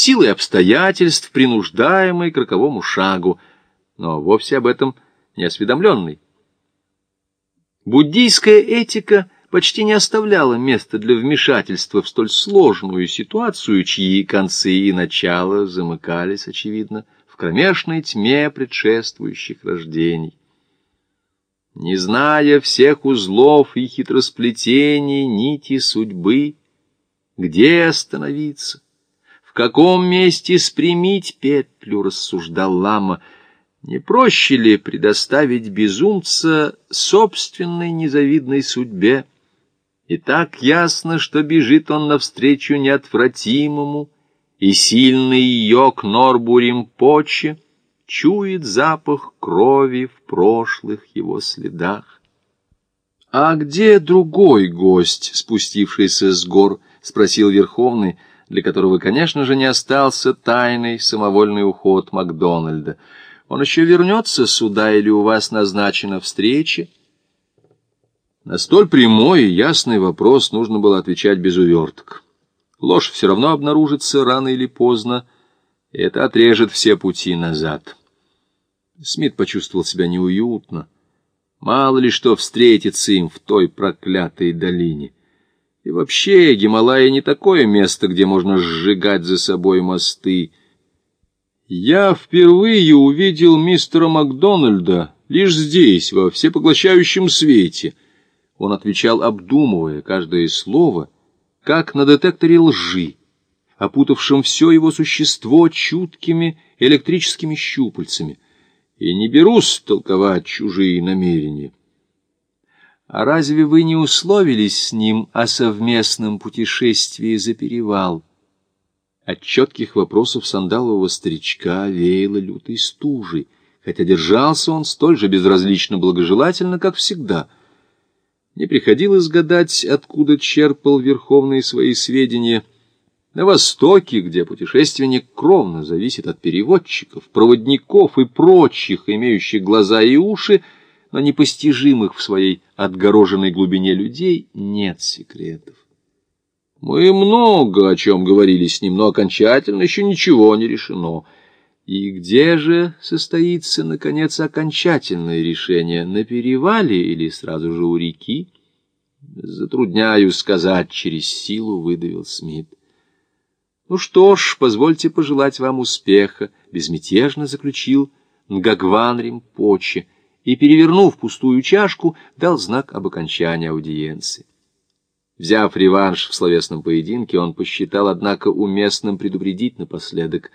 силой обстоятельств, принуждаемый к роковому шагу, но вовсе об этом не осведомленный. Буддийская этика почти не оставляла места для вмешательства в столь сложную ситуацию, чьи концы и начала замыкались, очевидно, в кромешной тьме предшествующих рождений. Не зная всех узлов и хитросплетений нити судьбы, где остановиться, каком месте спрямить петлю, рассуждал лама, не проще ли предоставить безумца собственной незавидной судьбе? И так ясно, что бежит он навстречу неотвратимому, и сильный йог Норбурим Поче чует запах крови в прошлых его следах. «А где другой гость, спустившийся с гор?» — спросил Верховный, для которого, конечно же, не остался тайный самовольный уход Макдональда. «Он еще вернется сюда или у вас назначена встреча?» На столь прямой и ясный вопрос нужно было отвечать без уверток. Ложь все равно обнаружится рано или поздно, и это отрежет все пути назад. Смит почувствовал себя неуютно. Мало ли что встретится им в той проклятой долине. И вообще, Гималая не такое место, где можно сжигать за собой мосты. Я впервые увидел мистера Макдональда лишь здесь, во всепоглощающем свете. Он отвечал, обдумывая каждое слово, как на детекторе лжи, опутавшем все его существо чуткими электрическими щупальцами. И не берусь толковать чужие намерения. А разве вы не условились с ним о совместном путешествии за перевал? От четких вопросов сандалового старичка веяло лютой стужей, хотя держался он столь же безразлично благожелательно, как всегда. Не приходилось гадать, откуда черпал Верховные свои сведения. На Востоке, где путешественник кровно зависит от переводчиков, проводников и прочих, имеющих глаза и уши, но непостижимых в своей отгороженной глубине людей, нет секретов. Мы много о чем говорили с ним, но окончательно еще ничего не решено. И где же состоится, наконец, окончательное решение? На перевале или сразу же у реки? Затрудняюсь сказать, через силу выдавил Смит. Ну что ж, позвольте пожелать вам успеха, безмятежно заключил Нгагван Римпоче и, перевернув пустую чашку, дал знак об окончании аудиенции. Взяв реванш в словесном поединке, он посчитал, однако, уместным предупредить напоследок.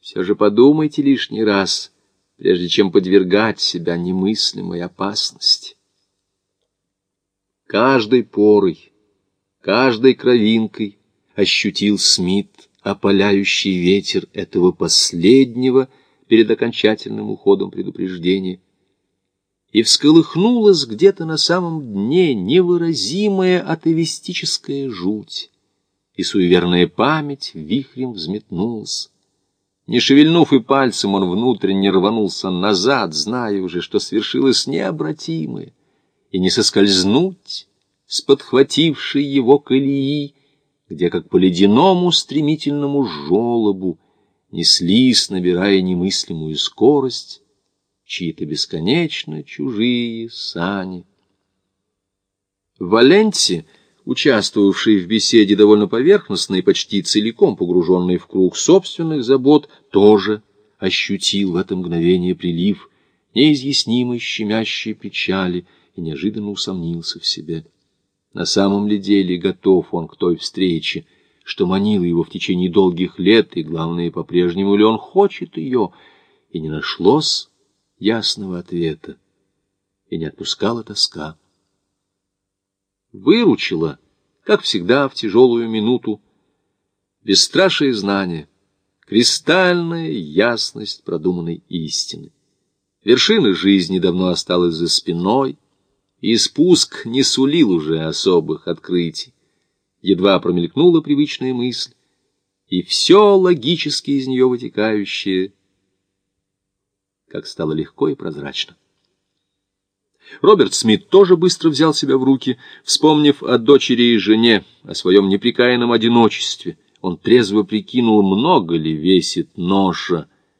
Все же подумайте лишний раз, прежде чем подвергать себя немыслимой опасности. Каждой порой, каждой кровинкой ощутил Смит опаляющий ветер этого последнего перед окончательным уходом предупреждения и всколыхнулась где-то на самом дне невыразимая атовистическая жуть, и суеверная память вихрем взметнулась. Не шевельнув и пальцем, он внутренне рванулся назад, зная уже, что свершилось необратимое, и не соскользнуть с подхватившей его колеи, где, как по ледяному стремительному жолобу, неслись, набирая немыслимую скорость, чьи-то бесконечно чужие сани. Валенти, участвовавший в беседе довольно поверхностно и почти целиком погруженный в круг собственных забот, тоже ощутил в это мгновение прилив неизъяснимой щемящей печали и неожиданно усомнился в себе. На самом ли деле готов он к той встрече, что манило его в течение долгих лет, и, главное, по-прежнему ли он хочет ее, и не нашлось ясного ответа, и не отпускала тоска. Выручила, как всегда в тяжелую минуту, бесстрашие знания, кристальная ясность продуманной истины. Вершина жизни давно осталась за спиной, и спуск не сулил уже особых открытий. Едва промелькнула привычная мысль, и все логически из нее вытекающее как стало легко и прозрачно. Роберт Смит тоже быстро взял себя в руки, вспомнив о дочери и жене, о своем неприкаянном одиночестве, Он трезво прикинул, много ли весит ноша,